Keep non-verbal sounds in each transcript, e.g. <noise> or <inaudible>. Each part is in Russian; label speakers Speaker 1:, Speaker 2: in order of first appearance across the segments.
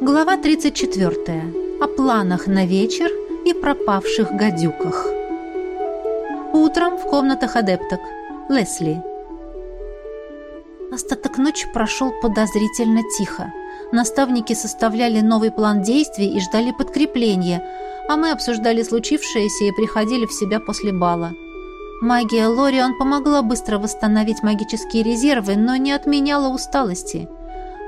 Speaker 1: Глава 34. О планах на вечер и пропавших гадюках. Утром в комнатах адепток. Лесли. Остаток ночи прошел подозрительно тихо. Наставники составляли новый план действий и ждали подкрепления, а мы обсуждали случившееся и приходили в себя после бала. Магия Лорион помогла быстро восстановить магические резервы, но не отменяла усталости.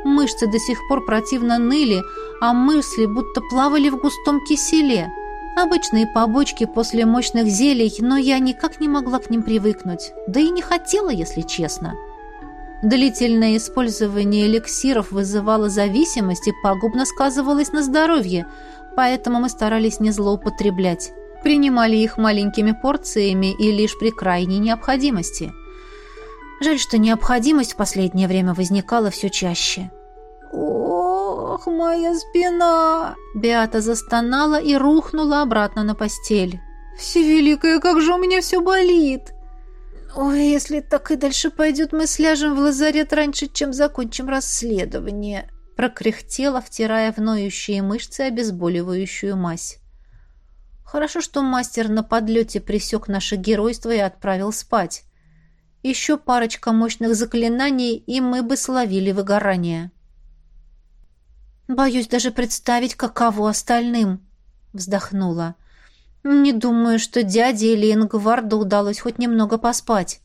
Speaker 1: Мышцы до сих пор противно ныли, а мысли будто плавали в густом киселе. Обычные побочки после мощных зелий, но я никак не могла к ним привыкнуть. Да и не хотела, если честно. Длительное использование эликсиров вызывало зависимость и пагубно сказывалось на здоровье, поэтому мы старались не злоупотреблять. Принимали их маленькими порциями и лишь при крайней необходимости. Жаль, что необходимость в последнее время возникала все чаще. «Ох, моя спина!» Беата застонала и рухнула обратно на постель. «Всевеликая, как же у меня все болит!» «Ой, если так и дальше пойдет, мы сляжем в лазарет раньше, чем закончим расследование», прокряхтела, втирая в ноющие мышцы обезболивающую мазь. Хорошо, что мастер на подлете пресек наше геройство и отправил спать. Еще парочка мощных заклинаний, и мы бы словили выгорание. «Боюсь даже представить, каково остальным», — вздохнула. «Не думаю, что дяде или Ингварду удалось хоть немного поспать».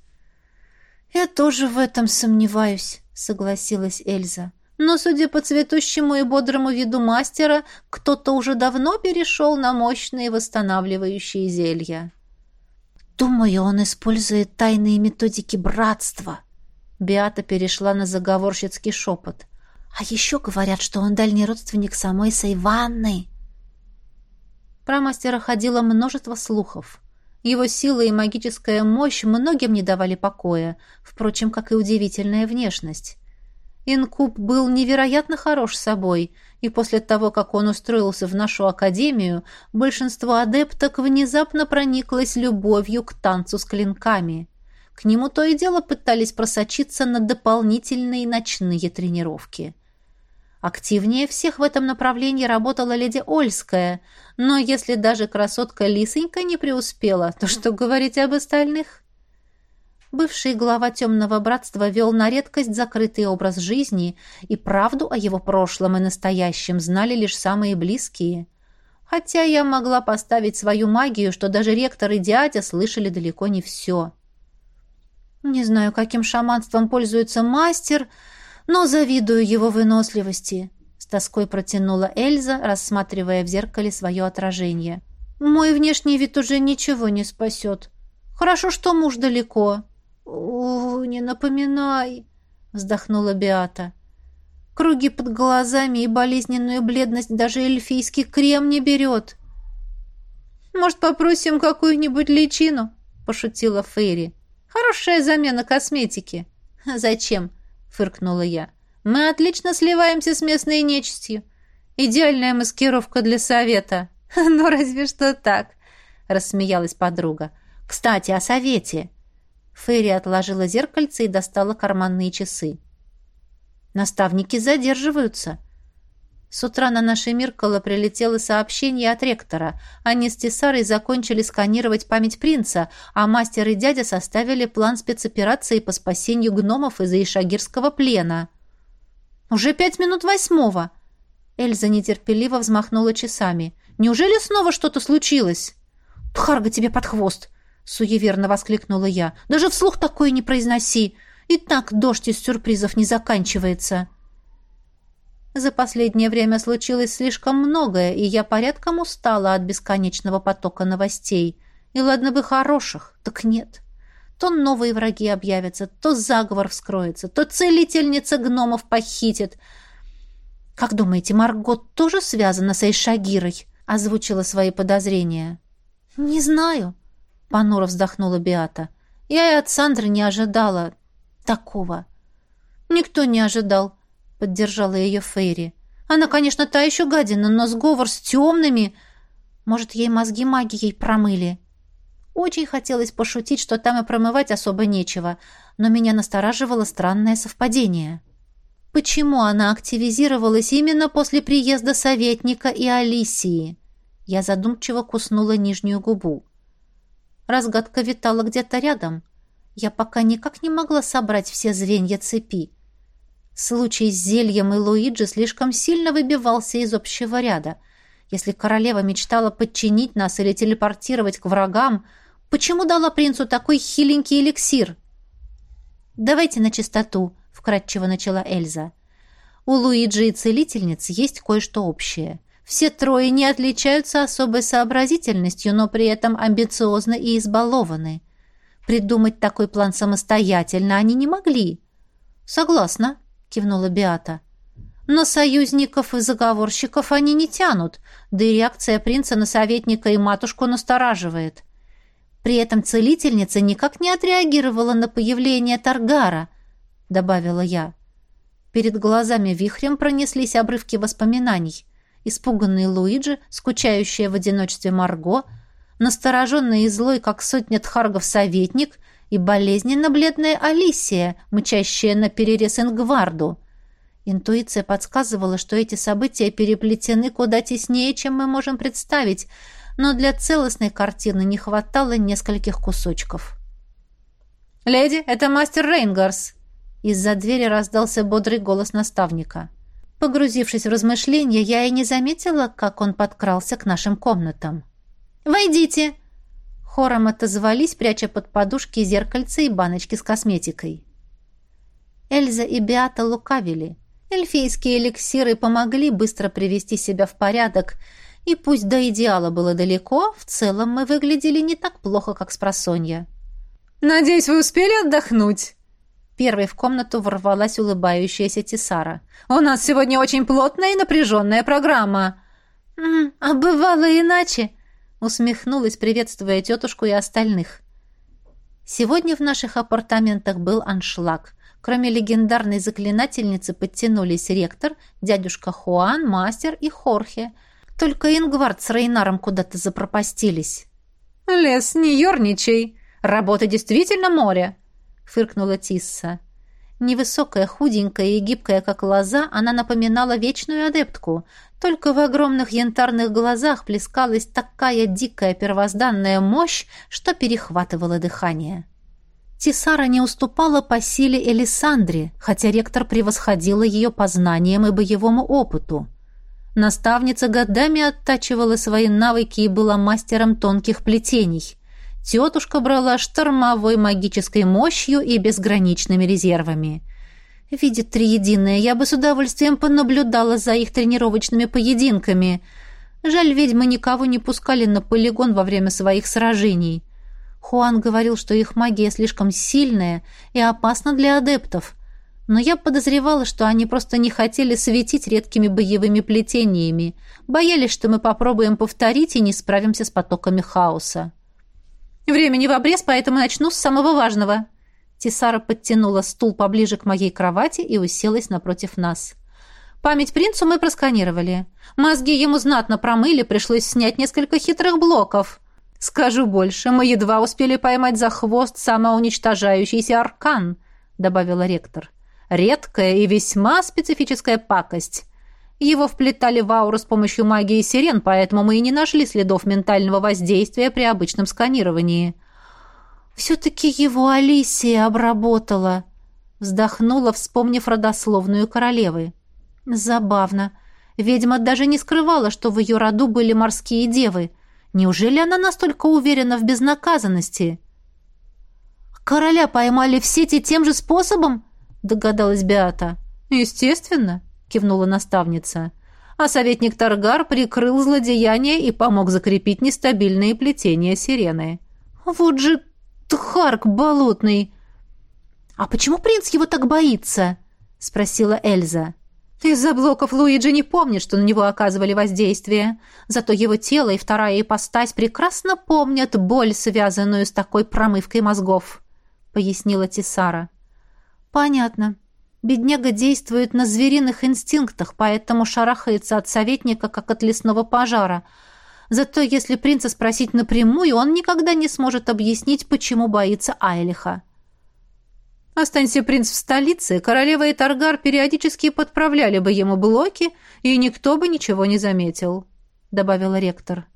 Speaker 1: «Я тоже в этом сомневаюсь», — согласилась Эльза. «Но, судя по цветущему и бодрому виду мастера, кто-то уже давно перешел на мощные восстанавливающие зелья». «Думаю, он использует тайные методики братства». Биата перешла на заговорщицкий шепот. А еще говорят, что он дальний родственник самой Сайванны. Про мастера ходило множество слухов. Его сила и магическая мощь многим не давали покоя, впрочем, как и удивительная внешность. Инкуб был невероятно хорош собой, и после того, как он устроился в нашу академию, большинство адепток внезапно прониклось любовью к танцу с клинками. К нему то и дело пытались просочиться на дополнительные ночные тренировки. Активнее всех в этом направлении работала леди Ольская, но если даже красотка Лисонька не преуспела, то что говорить об остальных? Бывший глава темного братства вел на редкость закрытый образ жизни, и правду о его прошлом и настоящем знали лишь самые близкие. Хотя я могла поставить свою магию, что даже ректор и дядя слышали далеко не все. Не знаю, каким шаманством пользуется мастер, но завидую его выносливости», — с тоской протянула Эльза, рассматривая в зеркале свое отражение. «Мой внешний вид уже ничего не спасет. Хорошо, что муж далеко». «О, не напоминай», — вздохнула Беата. «Круги под глазами и болезненную бледность даже эльфийский крем не берет». «Может, попросим какую-нибудь личину?» — пошутила Фейри. «Хорошая замена косметики». <laughs> «Зачем? фыркнула я. Мы отлично сливаемся с местной нечистью. Идеальная маскировка для совета. <laughs> Ну, разве что так, рассмеялась подруга. Кстати, о совете. Ферри отложила зеркальце и достала карманные часы. Наставники задерживаются. С утра на наше Миркало прилетело сообщение от ректора. Они с Тесарой закончили сканировать память принца, а мастер и дядя составили план спецоперации по спасению гномов из Ишагирского плена. «Уже пять минут восьмого!» Эльза нетерпеливо взмахнула часами. «Неужели снова что-то случилось?» «Тхарга тебе под хвост!» — суеверно воскликнула я. «Даже вслух такое не произноси! И так дождь из сюрпризов не заканчивается!» За последнее время случилось слишком многое, и я порядком устала от бесконечного потока новостей. И ладно бы хороших, так нет. То новые враги объявятся, то заговор вскроется, то целительница гномов похитит. «Как думаете, Маргот тоже связана с Эйшагирой?» — озвучила свои подозрения. «Не знаю», — понуро вздохнула Биата. «Я и от Сандры не ожидала такого». «Никто не ожидал», — поддержала ее Фейри. «Она, конечно, та еще гадина, но сговор с темными...» Может, ей мозги магией промыли. Очень хотелось пошутить, что там и промывать особо нечего, но меня настораживало странное совпадение. Почему она активизировалась именно после приезда советника и Алисии? Я задумчиво куснула нижнюю губу. Разгадка витала где-то рядом. Я пока никак не могла собрать все звенья цепи. Случай с зельем и Луиджи слишком сильно выбивался из общего ряда. Если королева мечтала подчинить нас или телепортировать к врагам, почему дала принцу такой хиленький эликсир? «Давайте на чистоту», — вкратчиво начала Эльза. «У Луиджи и целительниц есть кое-что общее. Все трое не отличаются особой сообразительностью, но при этом амбициозны и избалованы. Придумать такой план самостоятельно они не могли». «Согласна», — кивнула Биата. «Но союзников и заговорщиков они не тянут, да и реакция принца на советника и матушку настораживает. При этом целительница никак не отреагировала на появление Таргара, добавила я. Перед глазами вихрем пронеслись обрывки воспоминаний. Испуганный Луиджи, скучающая в одиночестве Марго, настороженный и злой, как сотня тхаргов советник, и болезненно бледная Алисия, мычащая на перерез Ингварду. Интуиция подсказывала, что эти события переплетены куда теснее, чем мы можем представить — но для целостной картины не хватало нескольких кусочков. «Леди, это мастер Рейнгарс!» Из-за двери раздался бодрый голос наставника. Погрузившись в размышления, я и не заметила, как он подкрался к нашим комнатам. «Войдите!» Хором отозвались, пряча под подушки зеркальце и баночки с косметикой. Эльза и Беата лукавили. Эльфийские эликсиры помогли быстро привести себя в порядок, и пусть до идеала было далеко, в целом мы выглядели не так плохо, как с просонья.
Speaker 2: «Надеюсь, вы успели отдохнуть?»
Speaker 1: Первой в комнату ворвалась улыбающаяся Тисара.
Speaker 2: «У нас сегодня очень плотная и напряженная программа».
Speaker 1: «М «А бывало иначе», — усмехнулась, приветствуя тетушку и остальных. Сегодня в наших апартаментах был аншлаг. Кроме легендарной заклинательницы подтянулись ректор, дядюшка Хуан, мастер и Хорхе — только Ингвард с Рейнаром куда-то запропастились.
Speaker 2: «Лес, не ерничай! Работа действительно море!» — фыркнула Тисса.
Speaker 1: Невысокая, худенькая и гибкая, как лоза, она напоминала вечную адептку. Только в огромных янтарных глазах плескалась такая дикая первозданная мощь, что перехватывала дыхание. Тисара не уступала по силе Элисандре, хотя ректор превосходила ее по знаниям и боевому опыту. Наставница годами оттачивала свои навыки и была мастером тонких плетений. Тетушка брала штормовой магической мощью и безграничными резервами. Видит триединое, я бы с удовольствием понаблюдала за их тренировочными поединками. Жаль, ведьмы никого не пускали на полигон во время своих сражений. Хуан говорил, что их магия слишком сильная и опасна для адептов – но я подозревала, что они просто не хотели светить редкими боевыми плетениями, боялись, что мы попробуем повторить и не справимся с потоками хаоса.
Speaker 2: «Времени в обрез, поэтому начну с самого важного».
Speaker 1: Тисара подтянула стул поближе к моей кровати и уселась напротив нас. «Память принцу мы просканировали. Мозги ему знатно промыли, пришлось снять несколько хитрых блоков. Скажу больше, мы едва успели поймать за хвост самоуничтожающийся аркан», добавила ректор. Редкая и весьма специфическая пакость. Его вплетали в ауру с помощью магии сирен, поэтому мы и не нашли следов ментального воздействия при обычном сканировании. «Все-таки его Алисия обработала», — вздохнула, вспомнив родословную королевы. «Забавно. Ведьма даже не скрывала, что в ее роду были морские девы. Неужели она настолько уверена в безнаказанности?» «Короля поймали в сети тем же способом?» догадалась Беата.
Speaker 2: Естественно, кивнула наставница. А советник Таргар прикрыл злодеяние и помог закрепить нестабильные плетения сирены.
Speaker 1: Вот же тхарк болотный. А почему принц его так боится? спросила Эльза.
Speaker 2: Из-за блоков Луиджи не помнит, что на него оказывали воздействие. Зато его тело и вторая ипостась прекрасно помнят боль, связанную с такой промывкой мозгов, пояснила Тисара.
Speaker 1: «Понятно. Бедняга действует на звериных инстинктах, поэтому шарахается от советника, как от лесного пожара. Зато если принца спросить напрямую, он никогда не сможет объяснить, почему боится Айлиха».
Speaker 2: Останься принц в столице, королева и Таргар периодически подправляли бы ему блоки, и никто бы ничего не заметил», — добавила ректор.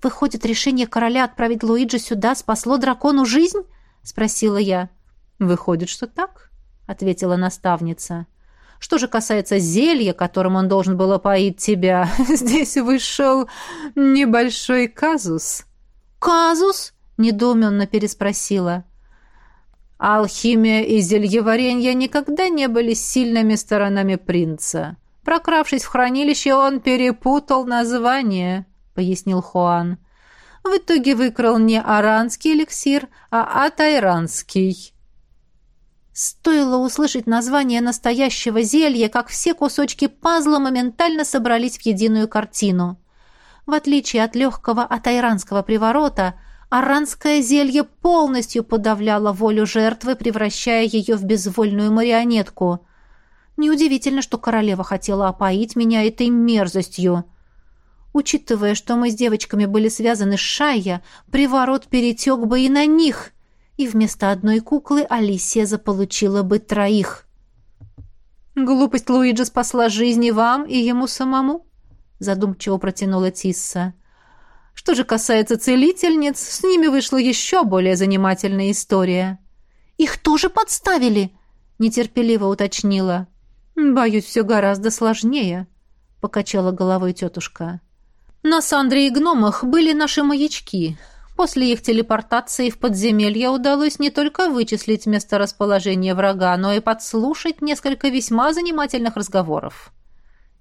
Speaker 1: «Выходит, решение короля отправить Луиджи сюда спасло дракону жизнь?» — спросила я.
Speaker 2: «Выходит, что так», — ответила наставница. «Что же касается зелья, которым он должен был опоить тебя, <laughs> здесь вышел небольшой казус».
Speaker 1: «Казус?» — недоуменно переспросила.
Speaker 2: Алхимия и зельеваренье никогда не были сильными сторонами принца. Прокравшись в хранилище, он перепутал название, пояснил Хуан. В итоге выкрал не аранский эликсир, а атайранский.
Speaker 1: Стоило услышать название настоящего зелья, как все кусочки пазла моментально собрались в единую картину. В отличие от легкого атайранского приворота, Аранское зелье полностью подавляло волю жертвы, превращая ее в безвольную марионетку. Неудивительно, что королева хотела опоить меня этой мерзостью. Учитывая, что мы с девочками были связаны с Шайя, приворот перетек бы и на них, и вместо одной куклы Алисия заполучила бы троих.
Speaker 2: «Глупость Луиджи спасла жизни вам и ему самому», задумчиво протянула Тисса. Что же касается целительниц, с ними вышла еще более занимательная история.
Speaker 1: «Их тоже подставили?» — нетерпеливо уточнила.
Speaker 2: «Боюсь, все гораздо сложнее», — покачала головой тетушка. «На Сандре и гномах были наши маячки. После их телепортации в подземелье удалось не только вычислить месторасположение врага, но и подслушать несколько весьма занимательных разговоров».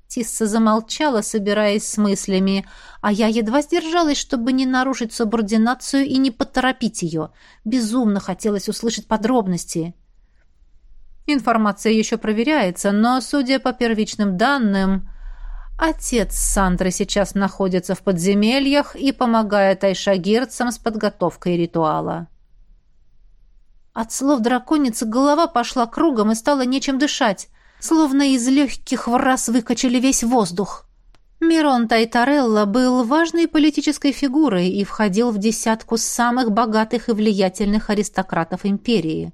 Speaker 1: Тисса замолчала, собираясь с мыслями, а я едва сдержалась, чтобы не нарушить субординацию и не поторопить ее. Безумно хотелось услышать подробности.
Speaker 2: Информация еще проверяется, но, судя по первичным данным, отец Сандры сейчас находится в подземельях и помогает айшагирцам с подготовкой ритуала.
Speaker 1: От слов драконицы голова пошла кругом и стало нечем дышать словно из легких в раз выкачали весь воздух. Мирон Тайтарелла был важной политической фигурой и входил в десятку самых богатых и влиятельных аристократов империи.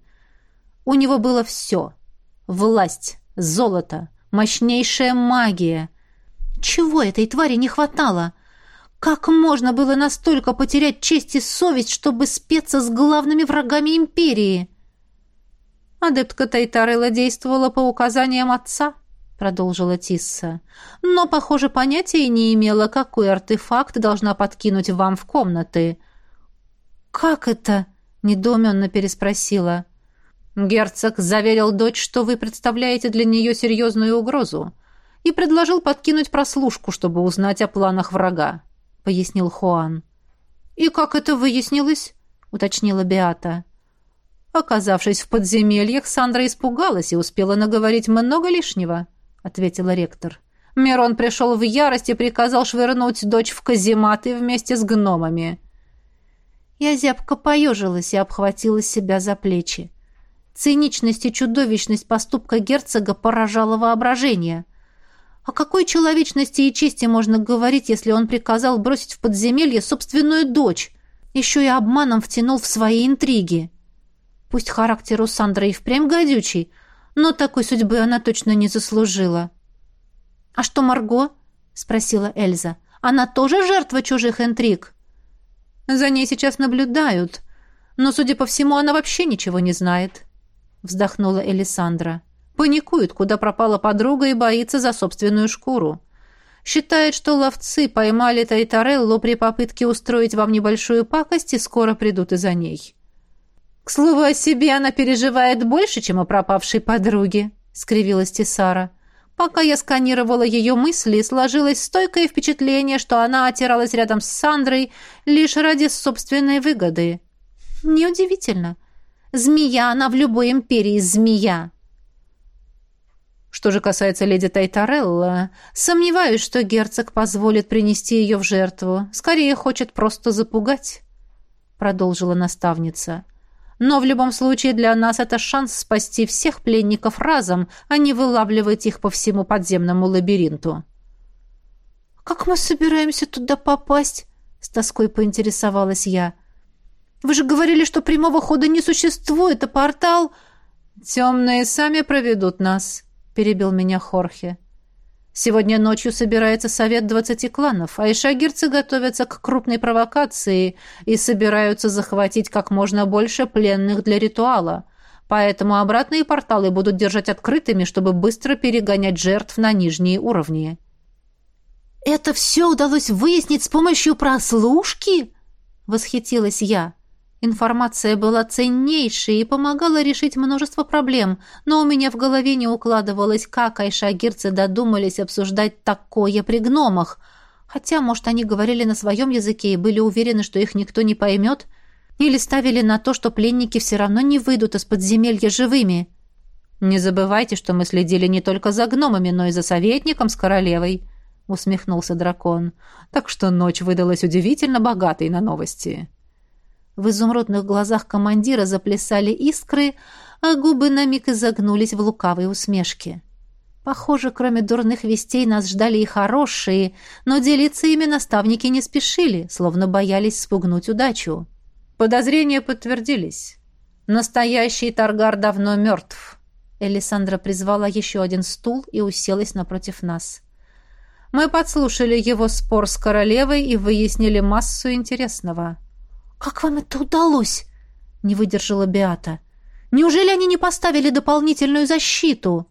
Speaker 1: У него было все — власть, золото, мощнейшая магия. Чего этой твари не хватало? Как можно было настолько потерять честь и совесть, чтобы спеться с главными врагами империи?
Speaker 2: — «Адептка Тайтарелла действовала по указаниям отца», — продолжила Тисса. «Но, похоже, понятия не имела, какой артефакт должна подкинуть вам в комнаты».
Speaker 1: «Как это?» — недоуменно переспросила.
Speaker 2: «Герцог заверил дочь, что вы представляете для нее серьезную угрозу, и предложил подкинуть прослушку, чтобы узнать о планах врага», — пояснил Хуан.
Speaker 1: «И как это выяснилось?» — уточнила Беата.
Speaker 2: Оказавшись в подземельях, Сандра испугалась и успела наговорить много лишнего, ответила ректор. Мирон пришел в ярость и приказал швырнуть дочь в казематы вместе с гномами.
Speaker 1: Я зябко поежилась и обхватила себя за плечи. Циничность и чудовищность поступка герцога поражала воображение. О какой человечности и чести можно говорить, если он приказал бросить в подземелье собственную дочь, еще и обманом втянул в свои интриги? Пусть характер у Сандры и впрямь гадючий, но такой судьбы она точно не заслужила. «А что Марго?» — спросила Эльза. «Она тоже жертва чужих интриг?»
Speaker 2: «За ней сейчас наблюдают, но, судя по всему, она вообще ничего не знает», — вздохнула Элисандра. «Паникует, куда пропала подруга и боится за собственную шкуру. Считает, что ловцы поймали Тайтареллу при попытке устроить вам небольшую пакость и скоро придут и за ней».
Speaker 1: «К слову о себе она переживает больше, чем о пропавшей подруге», — скривилась Тесара. «Пока я сканировала ее мысли, сложилось стойкое впечатление, что она отиралась рядом с Сандрой лишь ради собственной выгоды». «Неудивительно. Змея она в любой империи змея».
Speaker 2: Что же касается леди Тайтарелла, сомневаюсь, что герцог позволит принести ее в жертву. Скорее хочет просто запугать», — продолжила наставница. Но в любом случае для нас это шанс спасти всех пленников разом, а не вылавливать их по всему подземному лабиринту.
Speaker 1: «Как мы собираемся туда попасть?» — с тоской поинтересовалась я. «Вы же говорили, что прямого хода не существует, а портал...»
Speaker 2: «Темные сами проведут нас», — перебил меня Хорхе. «Сегодня ночью собирается совет двадцати кланов, а ишагирцы готовятся к крупной провокации и собираются захватить как можно больше пленных для ритуала. Поэтому обратные порталы будут держать открытыми, чтобы быстро перегонять жертв на нижние уровни».
Speaker 1: «Это все удалось выяснить с помощью прослушки?» — восхитилась я. Информация была ценнейшей и помогала решить множество проблем, но у меня в голове не укладывалось, как айшагирцы додумались обсуждать такое при гномах. Хотя, может, они говорили на своем языке и были уверены, что их никто не поймет, или ставили на то, что пленники все равно не выйдут из подземелья живыми. «Не забывайте, что мы следили не только за гномами, но и за советником с королевой», — усмехнулся дракон. «Так что ночь выдалась удивительно богатой на новости». В изумрудных глазах командира заплясали искры, а губы на миг изогнулись в лукавой усмешке. Похоже, кроме дурных вестей нас ждали и хорошие, но делиться ими наставники не спешили, словно боялись спугнуть удачу. Подозрения подтвердились. Настоящий Таргар давно мертв. Элисандра призвала еще один стул и уселась напротив нас. Мы подслушали его спор с королевой и выяснили массу интересного.
Speaker 2: «Как вам это удалось?» — не выдержала Беата. «Неужели они не поставили дополнительную защиту?»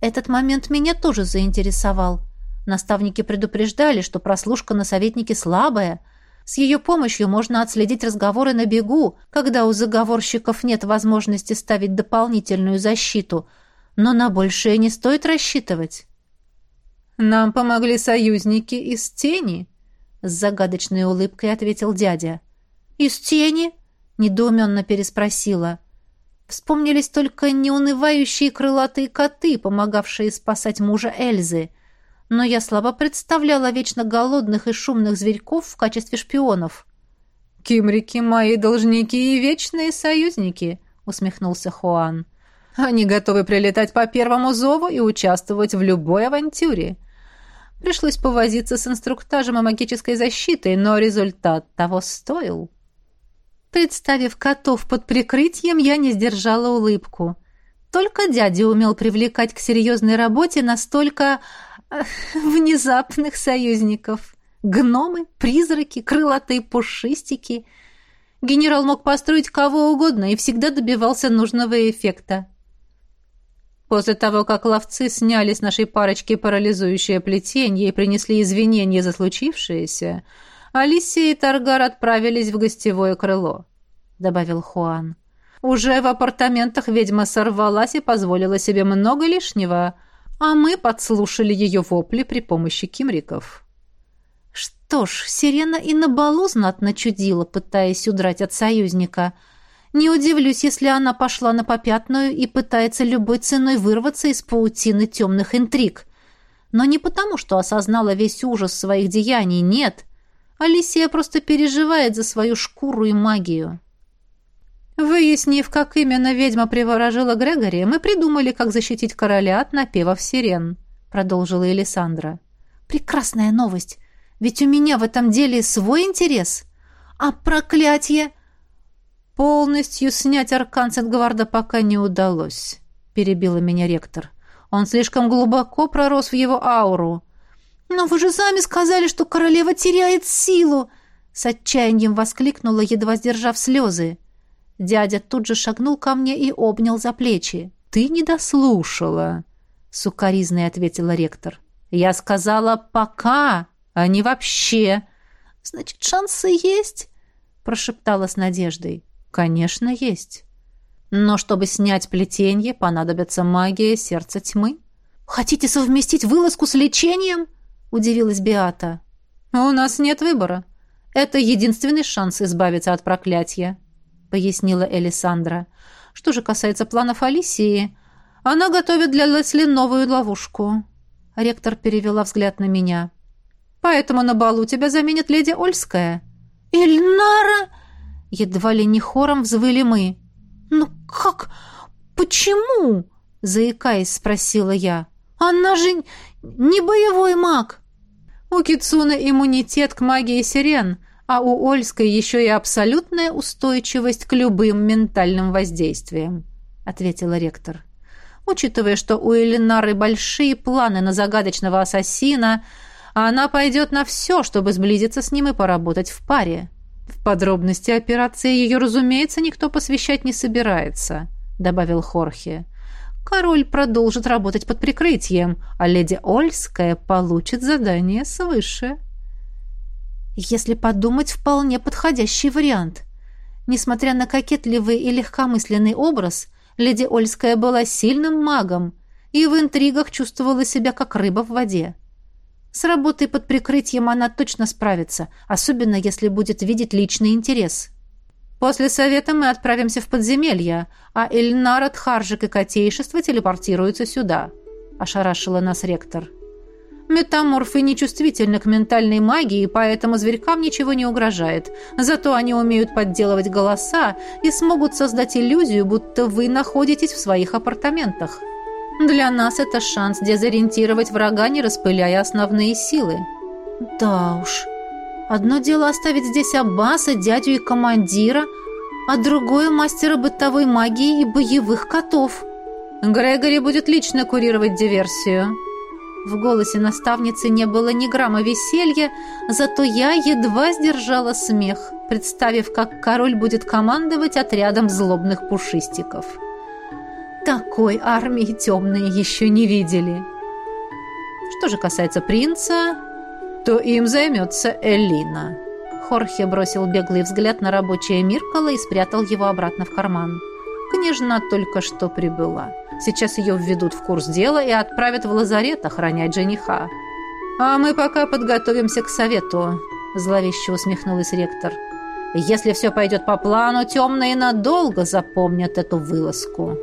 Speaker 2: Этот момент меня тоже заинтересовал. Наставники предупреждали, что прослушка на советнике слабая. С ее помощью можно отследить разговоры на бегу, когда у заговорщиков нет возможности ставить дополнительную защиту. Но на большее не стоит рассчитывать. «Нам помогли союзники из тени», — с загадочной улыбкой ответил дядя. «Из тени?» — недоуменно переспросила. Вспомнились только неунывающие крылатые коты, помогавшие спасать мужа Эльзы. Но я слабо представляла вечно голодных и шумных зверьков в качестве шпионов. «Кимрики мои должники и вечные союзники», — усмехнулся Хуан. «Они готовы прилетать по первому зову и участвовать в любой авантюре. Пришлось повозиться с инструктажем и магической защитой, но результат того стоил». Представив котов под прикрытием, я не сдержала улыбку. Только дядя умел привлекать к серьезной работе настолько э, внезапных союзников. Гномы, призраки, крылатые пушистики. Генерал мог построить кого угодно и всегда добивался нужного эффекта. После того, как ловцы сняли с нашей парочки парализующее плетение и принесли извинения за случившееся, Алисия и Таргар отправились в гостевое крыло», — добавил Хуан. «Уже в апартаментах ведьма сорвалась и позволила себе много лишнего, а мы подслушали ее вопли при помощи кимриков». Что ж, Сирена и на балу знатно чудила, пытаясь удрать от союзника. Не удивлюсь, если она пошла на попятную и пытается любой ценой вырваться из паутины темных интриг. Но не потому, что осознала весь ужас своих деяний, нет — Алисия просто переживает за свою шкуру и магию. Выяснив, как именно ведьма приворожила Грегори, мы придумали, как защитить короля от напевов сирен, продолжила Элисандра. Прекрасная новость. Ведь у меня в этом деле свой интерес. А проклятие полностью снять аркан Сенгварда пока не удалось, перебила меня ректор. Он слишком глубоко пророс в его ауру. «Но вы же сами сказали, что королева теряет силу!» С отчаянием воскликнула, едва сдержав слезы. Дядя тут же шагнул ко мне и обнял за плечи. «Ты не дослушала», — сукоризной ответила ректор. «Я сказала «пока», а не «вообще». «Значит, шансы есть?» — прошептала с надеждой. «Конечно, есть. Но чтобы снять плетенье, понадобится магия сердца тьмы». «Хотите совместить вылазку с лечением?» Удивилась Биата. «У нас нет выбора. Это единственный шанс избавиться от проклятия», пояснила Элисандра. «Что же касается планов Алисии, она готовит для Лесли новую ловушку». Ректор перевела взгляд на меня. «Поэтому на балу тебя заменит леди Ольская». «Эльнара!» Едва ли не хором взвыли мы. «Ну как? Почему?» Заикаясь, спросила я. «Она же не боевой маг!» У Кицуна иммунитет к магии сирен, а у Ольской еще и абсолютная устойчивость к любым ментальным воздействиям. — ответила ректор. «Учитывая, что у Элинары большие планы на загадочного ассасина, она пойдет на все, чтобы сблизиться с ним и поработать в паре. В подробности операции ее, разумеется, никто посвящать не собирается», — добавил Хорхе. «Король продолжит работать под прикрытием, а леди Ольская получит задание свыше».
Speaker 1: Если подумать, вполне подходящий вариант. Несмотря на кокетливый и легкомысленный образ, леди Ольская была сильным магом и в интригах чувствовала себя как рыба в воде. С работой под прикрытием она точно справится, особенно если будет видеть личный интерес.
Speaker 2: После совета мы отправимся в подземелье, а Эльнар, Тхаржик и Котейшество телепортируются сюда», — ошарашила нас ректор. Метаморфы нечувствительны к ментальной магии, поэтому зверькам ничего не угрожает. Зато они умеют подделывать голоса и смогут создать иллюзию, будто вы находитесь в своих апартаментах. Для нас это шанс дезориентировать врага, не распыляя основные силы.
Speaker 1: Да уж. Одно дело оставить здесь Аббаса, дядю и командира, а другое — мастера бытовой магии и боевых котов.
Speaker 2: Грегори будет лично курировать диверсию.
Speaker 1: В голосе наставницы не было ни грамма веселья, зато я едва сдержала смех, представив, как король будет командовать отрядом злобных пушистиков. Такой армии темные еще не видели.
Speaker 2: Что же касается принца, то им займется Элина. Хорхе бросил беглый взгляд на рабочее Миркала и спрятал его обратно в карман. Княжна только что прибыла. Сейчас ее введут в курс дела и отправят в лазарет охранять жениха. А мы пока подготовимся к совету, зловеще усмехнулась ректор. Если все пойдет по плану, темные надолго запомнят эту вылазку.